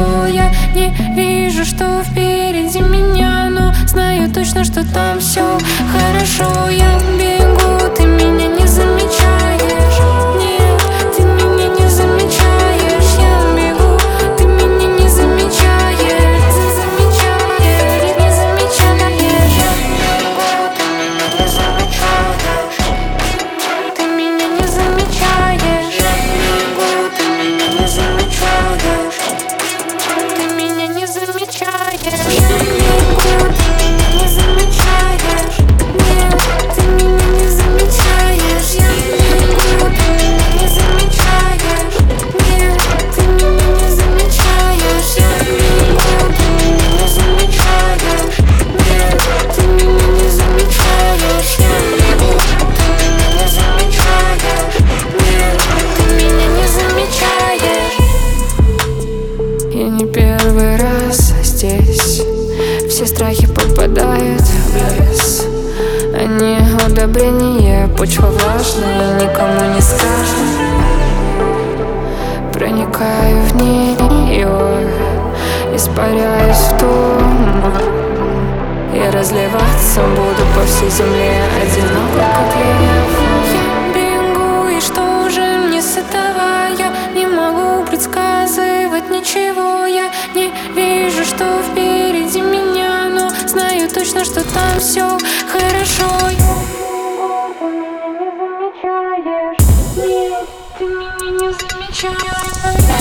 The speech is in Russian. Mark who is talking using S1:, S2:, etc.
S1: ничего Я не вижу, что впереди меня? Но знаю точно, что там все хорошо. Я
S2: Все страхи попадают в лес Они удобрение, почва влажная Никому не скажем Проникаю в нее Испаряюсь в туман. И разливаться буду по всей земле Одиноко, как лев.
S1: Я бегу, и что же мне с этого? Я не могу предсказывать ничего. Я не вижу, что точно, что там все хорошо. Ты меня не замечаешь Нет, ты меня не замечаешь